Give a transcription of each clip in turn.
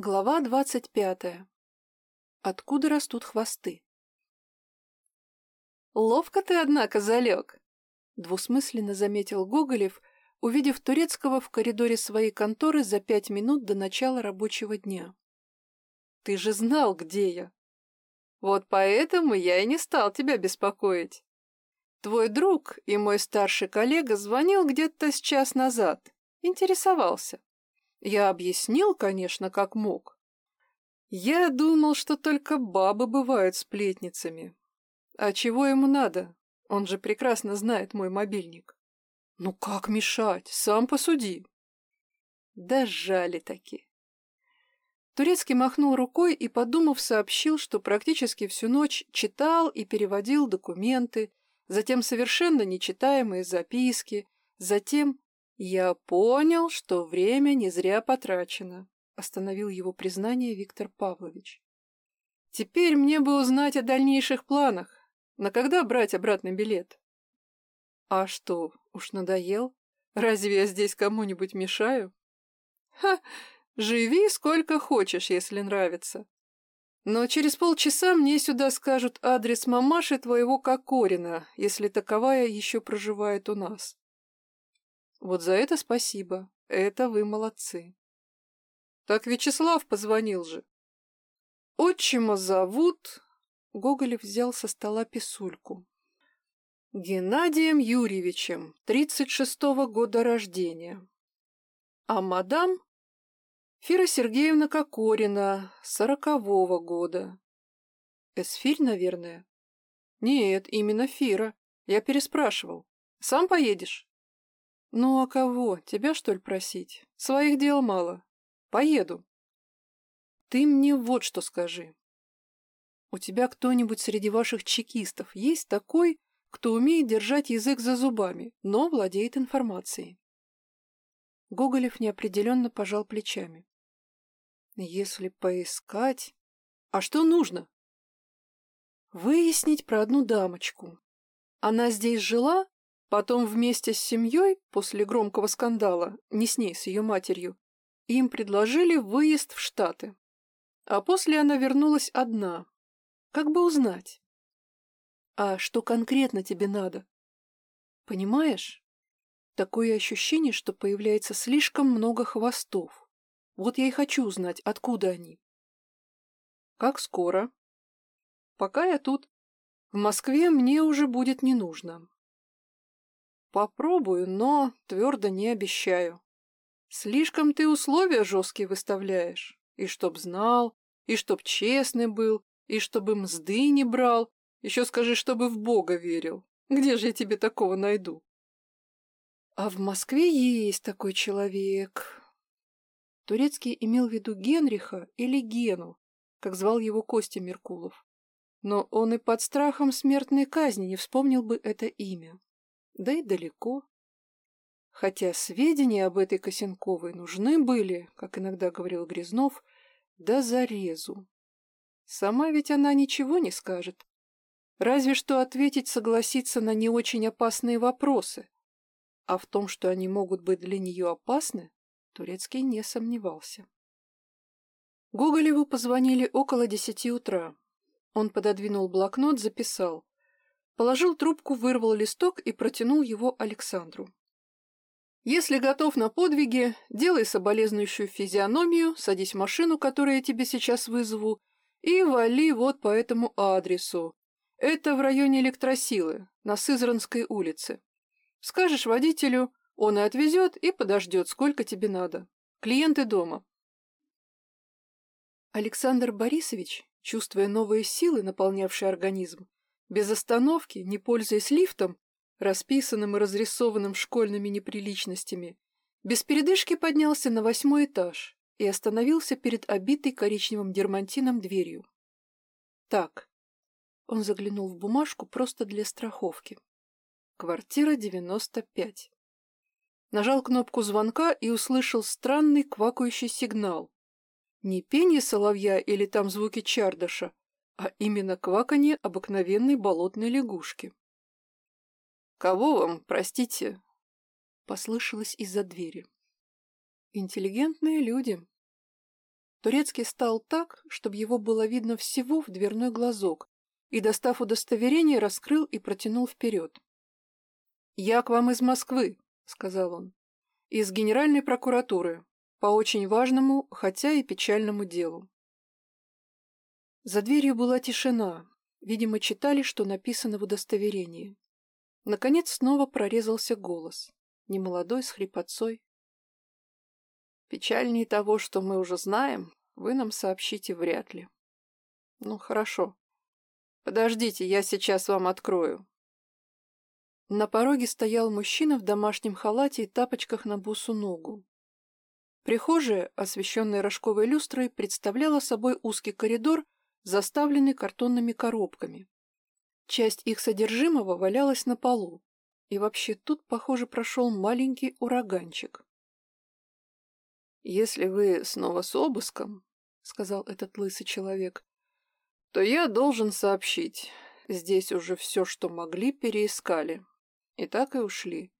Глава двадцать пятая. Откуда растут хвосты? «Ловко ты, однако, залег!» — двусмысленно заметил Гоголев, увидев Турецкого в коридоре своей конторы за пять минут до начала рабочего дня. «Ты же знал, где я!» «Вот поэтому я и не стал тебя беспокоить. Твой друг и мой старший коллега звонил где-то с час назад, интересовался. Я объяснил, конечно, как мог. Я думал, что только бабы бывают сплетницами. А чего ему надо? Он же прекрасно знает мой мобильник. Ну как мешать? Сам посуди. Да жали таки. Турецкий махнул рукой и, подумав, сообщил, что практически всю ночь читал и переводил документы, затем совершенно нечитаемые записки, затем «Я понял, что время не зря потрачено», — остановил его признание Виктор Павлович. «Теперь мне бы узнать о дальнейших планах. На когда брать обратный билет?» «А что, уж надоел? Разве я здесь кому-нибудь мешаю?» «Ха! Живи сколько хочешь, если нравится. Но через полчаса мне сюда скажут адрес мамаши твоего Кокорина, если таковая еще проживает у нас. Вот за это спасибо. Это вы молодцы. Так Вячеслав позвонил же. Отчима зовут... Гоголев взял со стола писульку. Геннадием Юрьевичем, 36-го года рождения. А мадам Фира Сергеевна Кокорина, 40-го года. Эсфирь, наверное? Нет, именно Фира. Я переспрашивал. Сам поедешь? «Ну а кого? Тебя, что ли, просить? Своих дел мало. Поеду». «Ты мне вот что скажи. У тебя кто-нибудь среди ваших чекистов есть такой, кто умеет держать язык за зубами, но владеет информацией?» Гоголев неопределенно пожал плечами. «Если поискать... А что нужно?» «Выяснить про одну дамочку. Она здесь жила Потом вместе с семьей, после громкого скандала, не с ней, с ее матерью, им предложили выезд в Штаты. А после она вернулась одна. Как бы узнать? А что конкретно тебе надо? Понимаешь? Такое ощущение, что появляется слишком много хвостов. Вот я и хочу узнать, откуда они. Как скоро? Пока я тут. В Москве мне уже будет не нужно. Попробую, но твердо не обещаю. Слишком ты условия жесткие выставляешь. И чтоб знал, и чтоб честный был, и чтобы мзды не брал. Еще скажи, чтобы в Бога верил. Где же я тебе такого найду? А в Москве есть такой человек. Турецкий имел в виду Генриха или Гену, как звал его Костя Меркулов. Но он и под страхом смертной казни не вспомнил бы это имя да и далеко. Хотя сведения об этой Косенковой нужны были, как иногда говорил Грязнов, до зарезу. Сама ведь она ничего не скажет. Разве что ответить согласиться на не очень опасные вопросы. А в том, что они могут быть для нее опасны, Турецкий не сомневался. Гоголеву позвонили около десяти утра. Он пододвинул блокнот, записал. Положил трубку, вырвал листок и протянул его Александру. «Если готов на подвиги, делай соболезнующую физиономию, садись в машину, которую я тебе сейчас вызову, и вали вот по этому адресу. Это в районе электросилы, на Сызранской улице. Скажешь водителю, он и отвезет, и подождет, сколько тебе надо. Клиенты дома». Александр Борисович, чувствуя новые силы, наполнявшие организм, без остановки, не пользуясь лифтом, расписанным и разрисованным школьными неприличностями, без передышки поднялся на восьмой этаж и остановился перед обитой коричневым дермантином дверью. Так. Он заглянул в бумажку просто для страховки. Квартира 95. Нажал кнопку звонка и услышал странный квакающий сигнал. Не пение соловья или там звуки чардаша, а именно кваканье обыкновенной болотной лягушки. «Кого вам, простите?» — послышалось из-за двери. «Интеллигентные люди». Турецкий стал так, чтобы его было видно всего в дверной глазок, и, достав удостоверение, раскрыл и протянул вперед. «Я к вам из Москвы», — сказал он, — «из Генеральной прокуратуры, по очень важному, хотя и печальному делу». За дверью была тишина, видимо, читали, что написано в удостоверении. Наконец снова прорезался голос, немолодой, с хрипотцой. «Печальнее того, что мы уже знаем, вы нам сообщите вряд ли». «Ну, хорошо. Подождите, я сейчас вам открою». На пороге стоял мужчина в домашнем халате и тапочках на бусу ногу. Прихожая, освещенная рожковой люстрой, представляла собой узкий коридор, заставленный картонными коробками. Часть их содержимого валялась на полу, и вообще тут, похоже, прошел маленький ураганчик. «Если вы снова с обыском», — сказал этот лысый человек, — «то я должен сообщить. Здесь уже все, что могли, переискали. И так и ушли.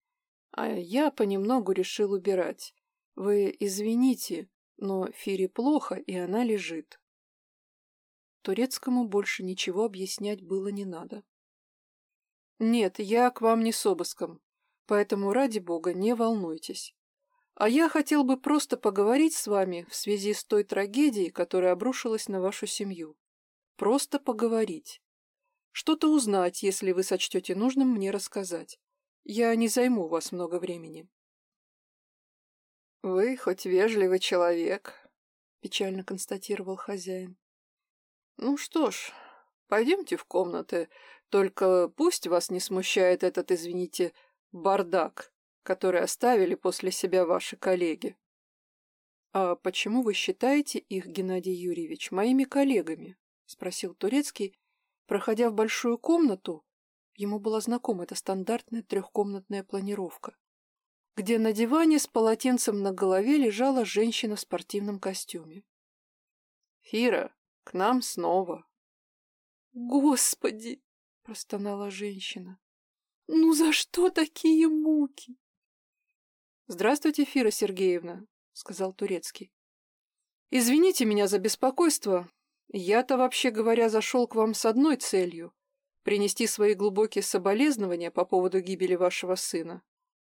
А я понемногу решил убирать. Вы извините, но Фире плохо, и она лежит. Турецкому больше ничего объяснять было не надо. Нет, я к вам не с обыском, поэтому, ради бога, не волнуйтесь. А я хотел бы просто поговорить с вами в связи с той трагедией, которая обрушилась на вашу семью. Просто поговорить. Что-то узнать, если вы сочтете нужным мне рассказать. Я не займу у вас много времени. «Вы хоть вежливый человек», — печально констатировал хозяин. «Ну что ж, пойдемте в комнаты, только пусть вас не смущает этот, извините, бардак, который оставили после себя ваши коллеги». «А почему вы считаете их, Геннадий Юрьевич, моими коллегами?» — спросил Турецкий, проходя в большую комнату, Ему была знакома эта стандартная трехкомнатная планировка, где на диване с полотенцем на голове лежала женщина в спортивном костюме. «Фира, к нам снова!» «Господи!» — простонала женщина. «Ну за что такие муки?» «Здравствуйте, Фира Сергеевна», — сказал Турецкий. «Извините меня за беспокойство. Я-то, вообще говоря, зашел к вам с одной целью принести свои глубокие соболезнования по поводу гибели вашего сына.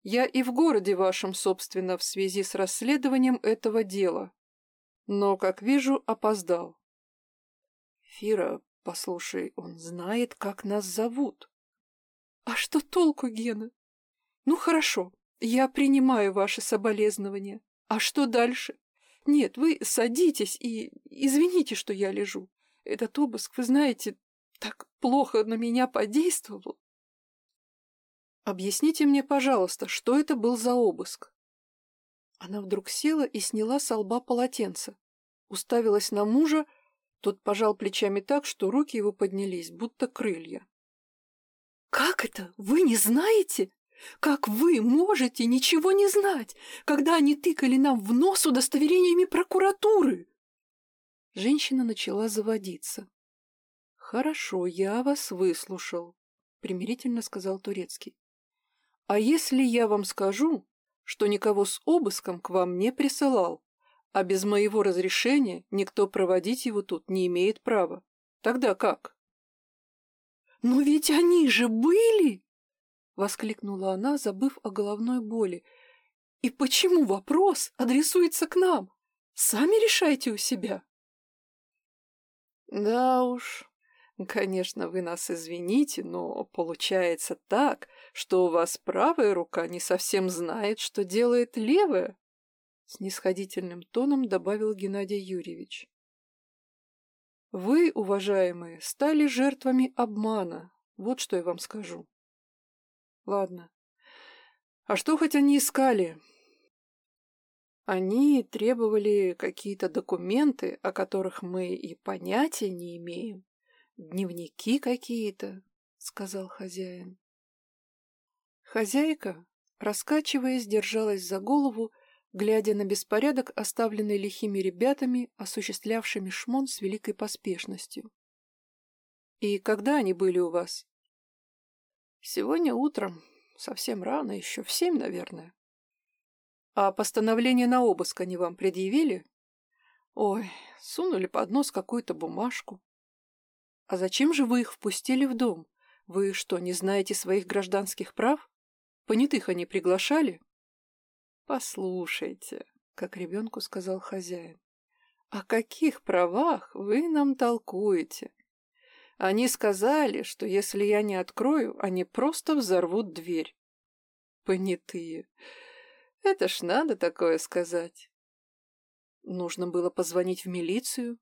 Я и в городе вашем, собственно, в связи с расследованием этого дела. Но, как вижу, опоздал. Фира, послушай, он знает, как нас зовут. А что толку, Гена? Ну, хорошо, я принимаю ваши соболезнования. А что дальше? Нет, вы садитесь и извините, что я лежу. Этот обыск, вы знаете, так плохо на меня подействовал. Объясните мне, пожалуйста, что это был за обыск? Она вдруг села и сняла с лба полотенце. Уставилась на мужа, тот пожал плечами так, что руки его поднялись, будто крылья. «Как это? Вы не знаете? Как вы можете ничего не знать, когда они тыкали нам в нос удостоверениями прокуратуры?» Женщина начала заводиться. «Хорошо, я вас выслушал», — примирительно сказал Турецкий. «А если я вам скажу, что никого с обыском к вам не присылал, а без моего разрешения никто проводить его тут не имеет права, тогда как?» «Но ведь они же были!» — воскликнула она, забыв о головной боли. «И почему вопрос адресуется к нам? Сами решайте у себя». «Да уж, Конечно, вы нас извините, но получается так, что у вас правая рука не совсем знает, что делает левая. Снисходительным тоном добавил Геннадий Юрьевич. Вы, уважаемые, стали жертвами обмана. Вот что я вам скажу. Ладно. А что хоть они искали? Они требовали какие-то документы, о которых мы и понятия не имеем. «Дневники какие-то», — сказал хозяин. Хозяйка, раскачиваясь, держалась за голову, глядя на беспорядок, оставленный лихими ребятами, осуществлявшими шмон с великой поспешностью. «И когда они были у вас?» «Сегодня утром, совсем рано, еще в семь, наверное». «А постановление на обыск они вам предъявили?» Ой, сунули под нос какую-то бумажку. А зачем же вы их впустили в дом? Вы что, не знаете своих гражданских прав? Понятых они приглашали? Послушайте, как ребенку сказал хозяин. О каких правах вы нам толкуете? Они сказали, что если я не открою, они просто взорвут дверь. Понятые. Это ж надо такое сказать. Нужно было позвонить в милицию.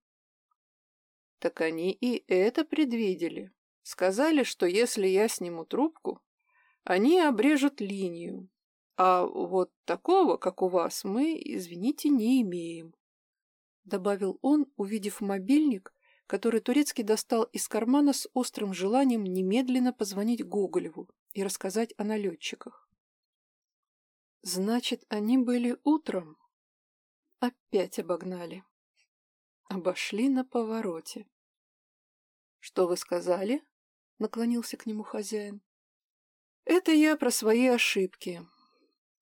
Так они и это предвидели. Сказали, что если я сниму трубку, они обрежут линию. А вот такого, как у вас, мы, извините, не имеем. Добавил он, увидев мобильник, который Турецкий достал из кармана с острым желанием немедленно позвонить Гоголеву и рассказать о налетчиках. Значит, они были утром. Опять обогнали. Обошли на повороте. «Что вы сказали?» — наклонился к нему хозяин. «Это я про свои ошибки.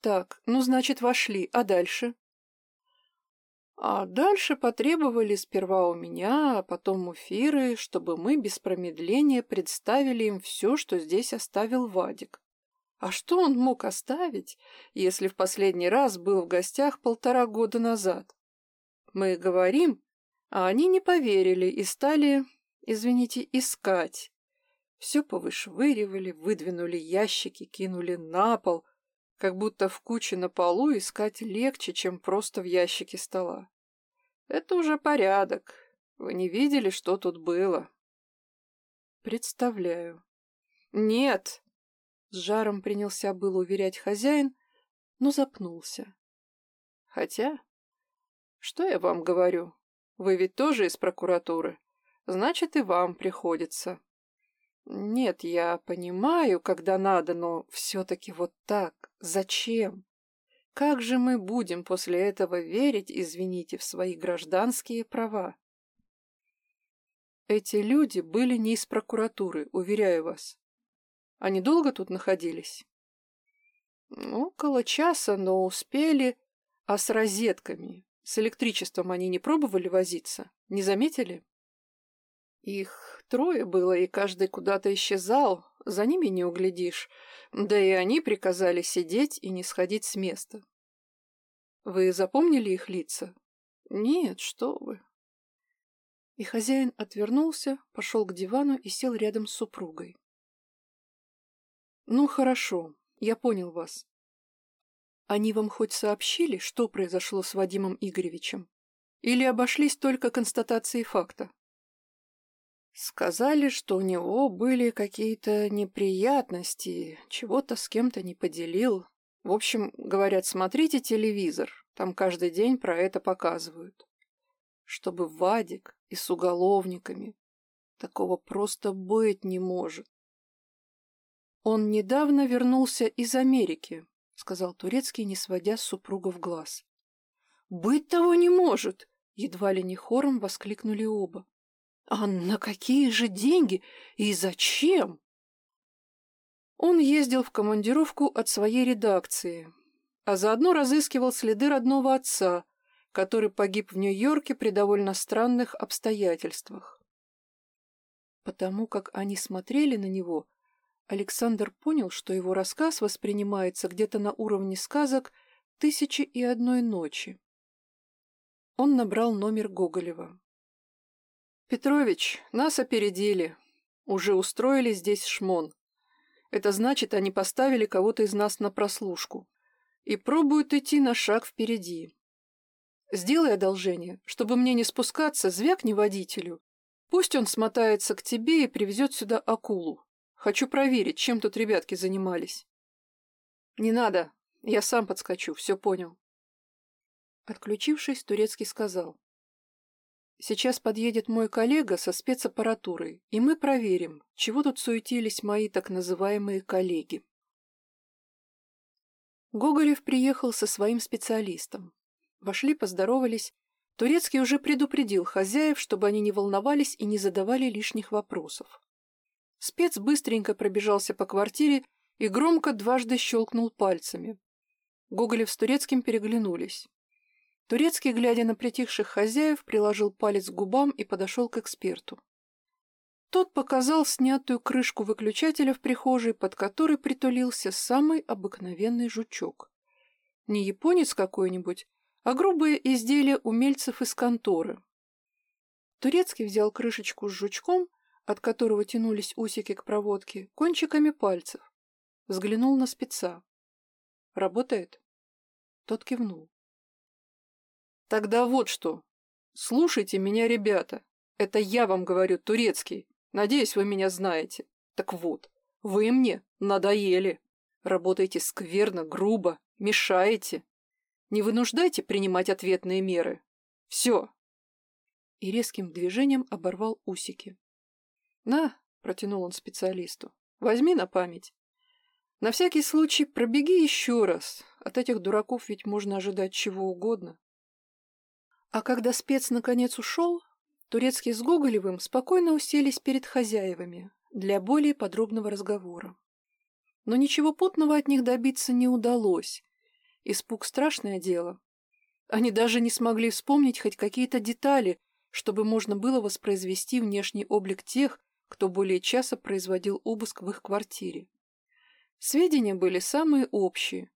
Так, ну, значит, вошли. А дальше?» А дальше потребовали сперва у меня, а потом у Фиры, чтобы мы без промедления представили им все, что здесь оставил Вадик. А что он мог оставить, если в последний раз был в гостях полтора года назад? Мы говорим, а они не поверили и стали, извините, искать. Все повышвыривали, выдвинули ящики, кинули на пол, как будто в куче на полу искать легче, чем просто в ящике стола. Это уже порядок. Вы не видели, что тут было? Представляю. Нет, с жаром принялся был уверять хозяин, но запнулся. Хотя, что я вам говорю? Вы ведь тоже из прокуратуры. Значит, и вам приходится. Нет, я понимаю, когда надо, но все-таки вот так. Зачем? Как же мы будем после этого верить, извините, в свои гражданские права? Эти люди были не из прокуратуры, уверяю вас. Они долго тут находились? Около часа, но успели. А с розетками, с электричеством они не пробовали возиться? Не заметили? Их трое было, и каждый куда-то исчезал, за ними не углядишь. Да и они приказали сидеть и не сходить с места. Вы запомнили их лица? Нет, что вы. И хозяин отвернулся, пошел к дивану и сел рядом с супругой. Ну, хорошо, я понял вас. Они вам хоть сообщили, что произошло с Вадимом Игоревичем? Или обошлись только констатацией факта? Сказали, что у него были какие-то неприятности, чего-то с кем-то не поделил. В общем, говорят, смотрите телевизор, там каждый день про это показывают. Чтобы Вадик и с уголовниками. Такого просто быть не может. Он недавно вернулся из Америки, сказал Турецкий, не сводя с супругов глаз. Быть того не может! Едва ли не хором воскликнули оба. А на какие же деньги и зачем? Он ездил в командировку от своей редакции, а заодно разыскивал следы родного отца, который погиб в Нью-Йорке при довольно странных обстоятельствах. Потому как они смотрели на него, Александр понял, что его рассказ воспринимается где-то на уровне сказок «Тысячи и одной ночи». Он набрал номер Гоголева. «Петрович, нас опередили. Уже устроили здесь шмон. Это значит, они поставили кого-то из нас на прослушку и пробуют идти на шаг впереди. Сделай одолжение, чтобы мне не спускаться, звякни водителю. Пусть он смотается к тебе и привезет сюда акулу. Хочу проверить, чем тут ребятки занимались. Не надо, я сам подскочу, все понял. Отключившись, Турецкий сказал. Сейчас подъедет мой коллега со спецаппаратурой, и мы проверим, чего тут суетились мои так называемые коллеги. Гоголев приехал со своим специалистом. Вошли, поздоровались. Турецкий уже предупредил хозяев, чтобы они не волновались и не задавали лишних вопросов. Спец быстренько пробежался по квартире и громко дважды щелкнул пальцами. Гоголев с Турецким переглянулись. Турецкий, глядя на притихших хозяев, приложил палец к губам и подошел к эксперту. Тот показал снятую крышку выключателя в прихожей, под которой притулился самый обыкновенный жучок. Не японец какой-нибудь, а грубое изделие умельцев из конторы. Турецкий взял крышечку с жучком, от которого тянулись усики к проводке, кончиками пальцев. Взглянул на спеца. «Работает?» Тот кивнул. Тогда вот что. Слушайте меня, ребята. Это я вам говорю, турецкий. Надеюсь, вы меня знаете. Так вот, вы мне надоели. Работаете скверно, грубо, мешаете. Не вынуждайте принимать ответные меры. Все. И резким движением оборвал усики. На, протянул он специалисту. Возьми на память. На всякий случай пробеги еще раз. От этих дураков ведь можно ожидать чего угодно. А когда спец наконец ушел, Турецкий с Гоголевым спокойно уселись перед хозяевами для более подробного разговора. Но ничего путного от них добиться не удалось. Испуг — страшное дело. Они даже не смогли вспомнить хоть какие-то детали, чтобы можно было воспроизвести внешний облик тех, кто более часа производил обыск в их квартире. Сведения были самые общие.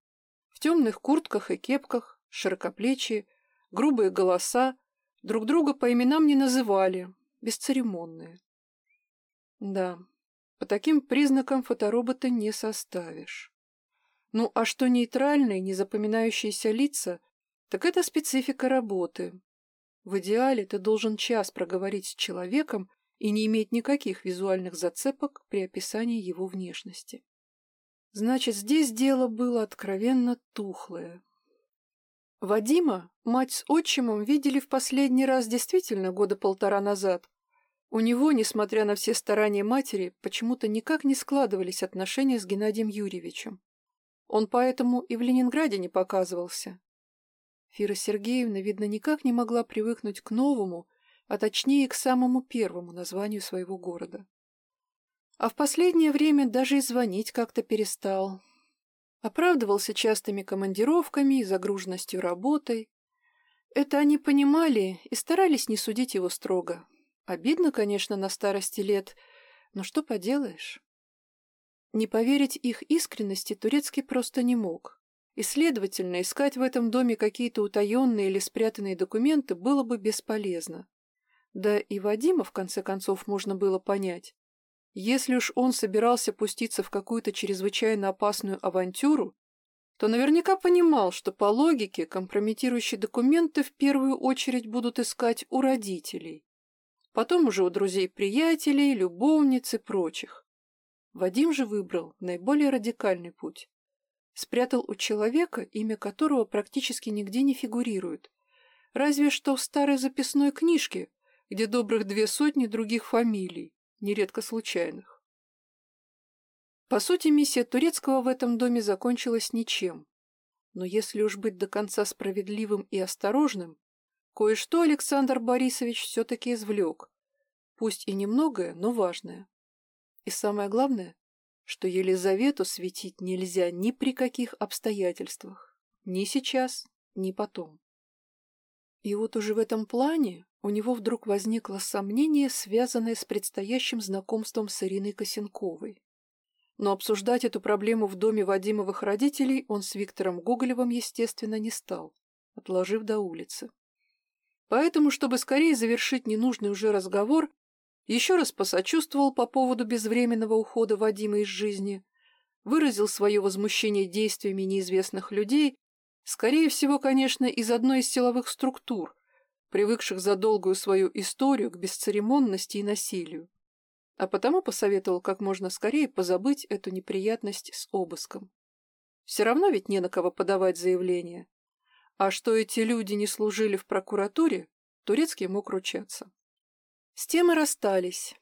В темных куртках и кепках, широкоплечие, грубые голоса, друг друга по именам не называли, бесцеремонные. Да, по таким признакам фоторобота не составишь. Ну, а что нейтральные, незапоминающиеся лица, так это специфика работы. В идеале ты должен час проговорить с человеком и не иметь никаких визуальных зацепок при описании его внешности. Значит, здесь дело было откровенно тухлое, Вадима мать с отчимом видели в последний раз действительно года полтора назад. У него, несмотря на все старания матери, почему-то никак не складывались отношения с Геннадием Юрьевичем. Он поэтому и в Ленинграде не показывался. Фира Сергеевна, видно, никак не могла привыкнуть к новому, а точнее к самому первому названию своего города. А в последнее время даже и звонить как-то перестал, Оправдывался частыми командировками и загруженностью работой. Это они понимали и старались не судить его строго. Обидно, конечно, на старости лет, но что поделаешь? Не поверить их искренности Турецкий просто не мог. И, следовательно, искать в этом доме какие-то утаенные или спрятанные документы было бы бесполезно. Да и Вадима, в конце концов, можно было понять. Если уж он собирался пуститься в какую-то чрезвычайно опасную авантюру, то наверняка понимал, что по логике компрометирующие документы в первую очередь будут искать у родителей, потом уже у друзей-приятелей, любовниц и прочих. Вадим же выбрал наиболее радикальный путь. Спрятал у человека, имя которого практически нигде не фигурирует, разве что в старой записной книжке, где добрых две сотни других фамилий нередко случайных. По сути, миссия Турецкого в этом доме закончилась ничем. Но если уж быть до конца справедливым и осторожным, кое-что Александр Борисович все-таки извлек. Пусть и немногое, но важное. И самое главное, что Елизавету светить нельзя ни при каких обстоятельствах. Ни сейчас, ни потом. И вот уже в этом плане у него вдруг возникло сомнение, связанное с предстоящим знакомством с Ириной Косенковой. Но обсуждать эту проблему в доме Вадимовых родителей он с Виктором Гоголевым, естественно, не стал, отложив до улицы. Поэтому, чтобы скорее завершить ненужный уже разговор, еще раз посочувствовал по поводу безвременного ухода Вадима из жизни, выразил свое возмущение действиями неизвестных людей, скорее всего, конечно, из одной из силовых структур, привыкших за долгую свою историю к бесцеремонности и насилию. А потому посоветовал как можно скорее позабыть эту неприятность с обыском. Все равно ведь не на кого подавать заявление. А что эти люди не служили в прокуратуре, Турецкий мог ручаться. С тем и расстались.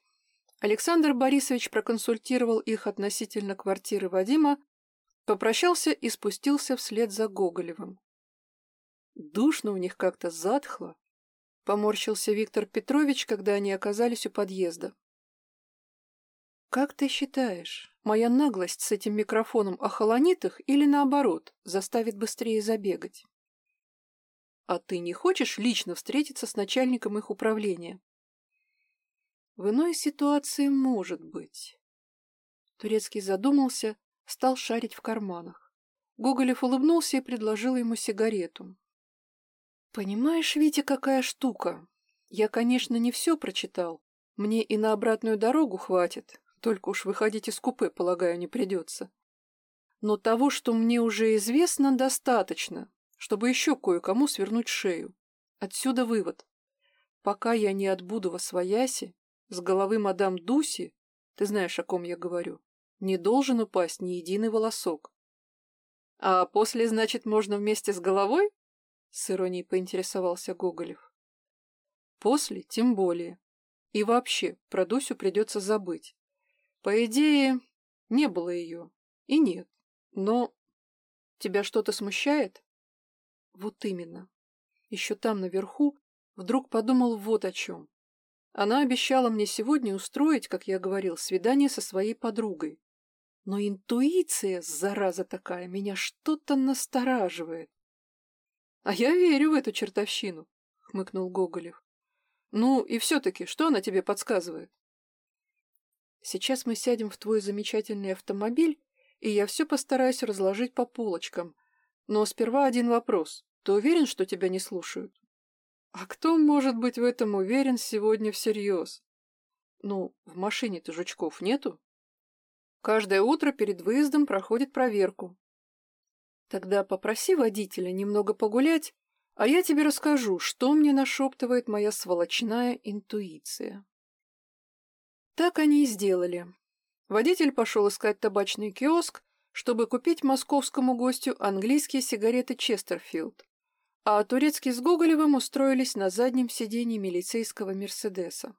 Александр Борисович проконсультировал их относительно квартиры Вадима, попрощался и спустился вслед за Гоголевым. Душно у них как-то затхло, Поморщился Виктор Петрович, когда они оказались у подъезда. «Как ты считаешь, моя наглость с этим микрофоном охолонит их или, наоборот, заставит быстрее забегать?» А ты не хочешь лично встретиться с начальником их управления? В иной ситуации может быть. Турецкий задумался, стал шарить в карманах. Гоголев улыбнулся и предложил ему сигарету. «Понимаешь, Витя, какая штука? Я, конечно, не все прочитал. Мне и на обратную дорогу хватит, только уж выходить из купе, полагаю, не придется. Но того, что мне уже известно, достаточно, чтобы еще кое-кому свернуть шею. Отсюда вывод. Пока я не отбуду во свояси, с головы мадам Дуси, ты знаешь, о ком я говорю, не должен упасть ни единый волосок. А после, значит, можно вместе с головой? С иронией поинтересовался Гоголев. После тем более. И вообще, про Дусю придется забыть. По идее, не было ее. И нет. Но... Тебя что-то смущает? Вот именно. Еще там, наверху, вдруг подумал вот о чем. Она обещала мне сегодня устроить, как я говорил, свидание со своей подругой. Но интуиция, зараза такая, меня что-то настораживает. — А я верю в эту чертовщину, — хмыкнул Гоголев. — Ну и все-таки, что она тебе подсказывает? — Сейчас мы сядем в твой замечательный автомобиль, и я все постараюсь разложить по полочкам. Но сперва один вопрос. Ты уверен, что тебя не слушают? А кто может быть в этом уверен сегодня всерьез? Ну, в машине-то жучков нету. Каждое утро перед выездом проходит проверку. Тогда попроси водителя немного погулять, а я тебе расскажу, что мне нашептывает моя сволочная интуиция. Так они и сделали. Водитель пошел искать табачный киоск, чтобы купить московскому гостю английские сигареты Честерфилд а Турецкий с Гоголевым устроились на заднем сиденье милицейского «Мерседеса».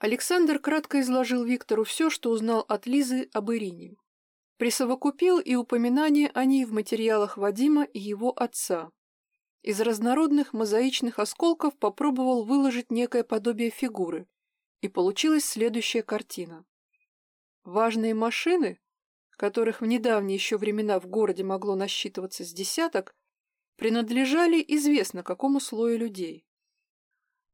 Александр кратко изложил Виктору все, что узнал от Лизы об Ирине. Присовокупил и упоминание о ней в материалах Вадима и его отца. Из разнородных мозаичных осколков попробовал выложить некое подобие фигуры, и получилась следующая картина. Важные машины, которых в недавние еще времена в городе могло насчитываться с десяток, принадлежали известно какому слою людей.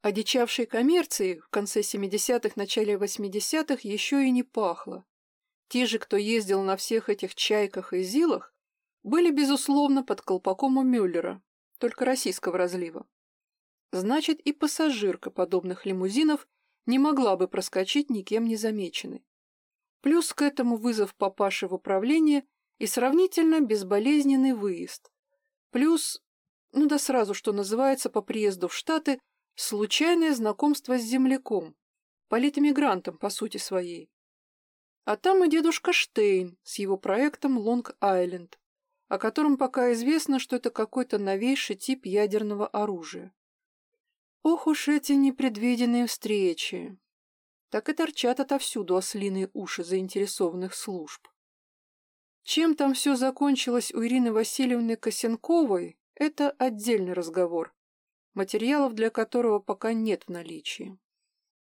Одичавшей коммерции в конце 70-х, начале 80-х еще и не пахло. Те же, кто ездил на всех этих чайках и зилах, были, безусловно, под колпаком у Мюллера, только российского разлива. Значит, и пассажирка подобных лимузинов не могла бы проскочить никем не замеченной. Плюс к этому вызов папаши в управление и сравнительно безболезненный выезд, Плюс, ну да сразу, что называется, по приезду в Штаты, случайное знакомство с земляком, политэмигрантом по сути своей. А там и дедушка Штейн с его проектом Лонг-Айленд, о котором пока известно, что это какой-то новейший тип ядерного оружия. Ох уж эти непредвиденные встречи! Так и торчат отовсюду ослиные уши заинтересованных служб. Чем там все закончилось у Ирины Васильевны Косенковой, это отдельный разговор, материалов для которого пока нет в наличии.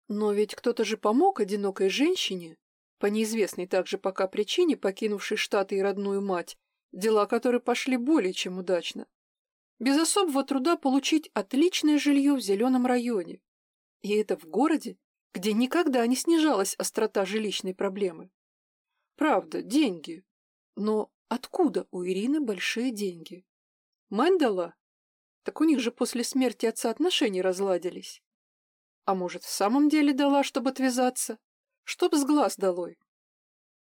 Но ведь кто-то же помог одинокой женщине, по неизвестной также пока причине, покинувшей Штаты и родную мать, дела которой пошли более чем удачно, без особого труда получить отличное жилье в зеленом районе. И это в городе, где никогда не снижалась острота жилищной проблемы. Правда, деньги, но откуда у Ирины большие деньги? Дала? Так у них же после смерти отца отношения разладились. А может, в самом деле дала, чтобы отвязаться? Чтоб с глаз долой.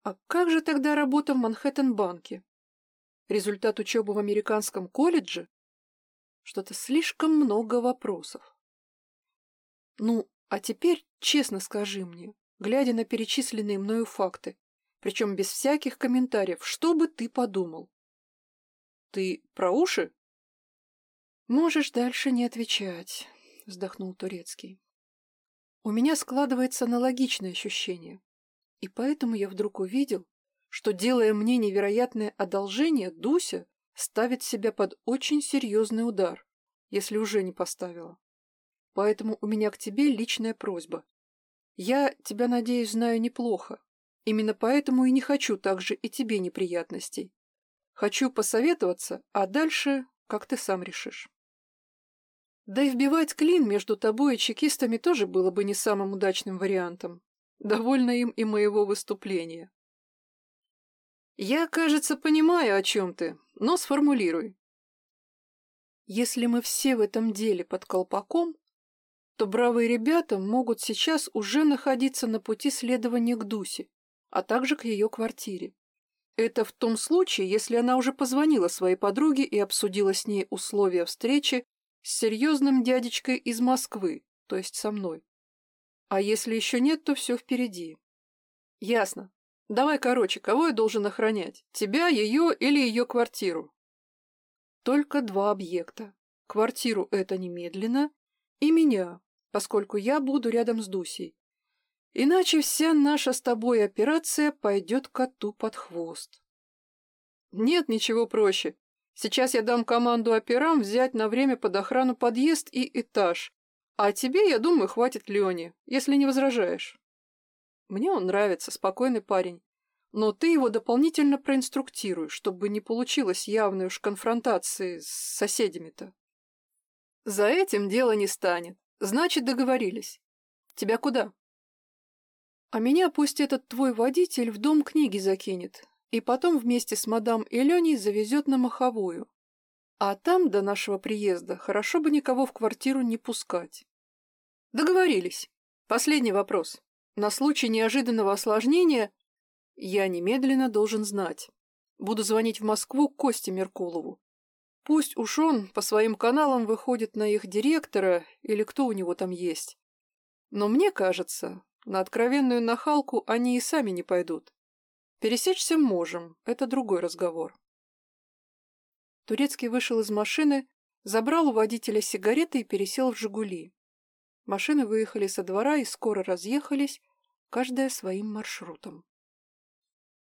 А как же тогда работа в Манхэттен-банке? Результат учебы в американском колледже? Что-то слишком много вопросов. Ну, а теперь честно скажи мне, глядя на перечисленные мною факты, причем без всяких комментариев, что бы ты подумал. Ты про уши? Можешь дальше не отвечать, вздохнул Турецкий. У меня складывается аналогичное ощущение, и поэтому я вдруг увидел, что, делая мне невероятное одолжение, Дуся ставит себя под очень серьезный удар, если уже не поставила. Поэтому у меня к тебе личная просьба. Я тебя, надеюсь, знаю неплохо, Именно поэтому и не хочу также и тебе неприятностей. Хочу посоветоваться, а дальше как ты сам решишь. Да и вбивать клин между тобой и чекистами тоже было бы не самым удачным вариантом. Довольно им и моего выступления. Я, кажется, понимаю, о чем ты, но сформулируй. Если мы все в этом деле под колпаком, то бравые ребята могут сейчас уже находиться на пути следования к Дусе, а также к ее квартире. Это в том случае, если она уже позвонила своей подруге и обсудила с ней условия встречи с серьезным дядечкой из Москвы, то есть со мной. А если еще нет, то все впереди. Ясно. Давай короче, кого я должен охранять? Тебя, ее или ее квартиру? Только два объекта. Квартиру это немедленно и меня, поскольку я буду рядом с Дусей. Иначе вся наша с тобой операция пойдет коту под хвост. Нет ничего проще. Сейчас я дам команду операм взять на время под охрану подъезд и этаж. А тебе, я думаю, хватит Лене, если не возражаешь. Мне он нравится, спокойный парень. Но ты его дополнительно проинструктируй, чтобы не получилось явной уж конфронтации с соседями-то. За этим дело не станет. Значит, договорились. Тебя куда? А меня пусть этот твой водитель в дом книги закинет и потом вместе с мадам Эленей завезет на Маховую. А там до нашего приезда хорошо бы никого в квартиру не пускать. Договорились. Последний вопрос. На случай неожиданного осложнения я немедленно должен знать. Буду звонить в Москву Косте Меркулову. Пусть уж он по своим каналам выходит на их директора или кто у него там есть. Но мне кажется, на откровенную нахалку они и сами не пойдут. Пересечься можем, это другой разговор. Турецкий вышел из машины, забрал у водителя сигареты и пересел в «Жигули». Машины выехали со двора и скоро разъехались, каждая своим маршрутом.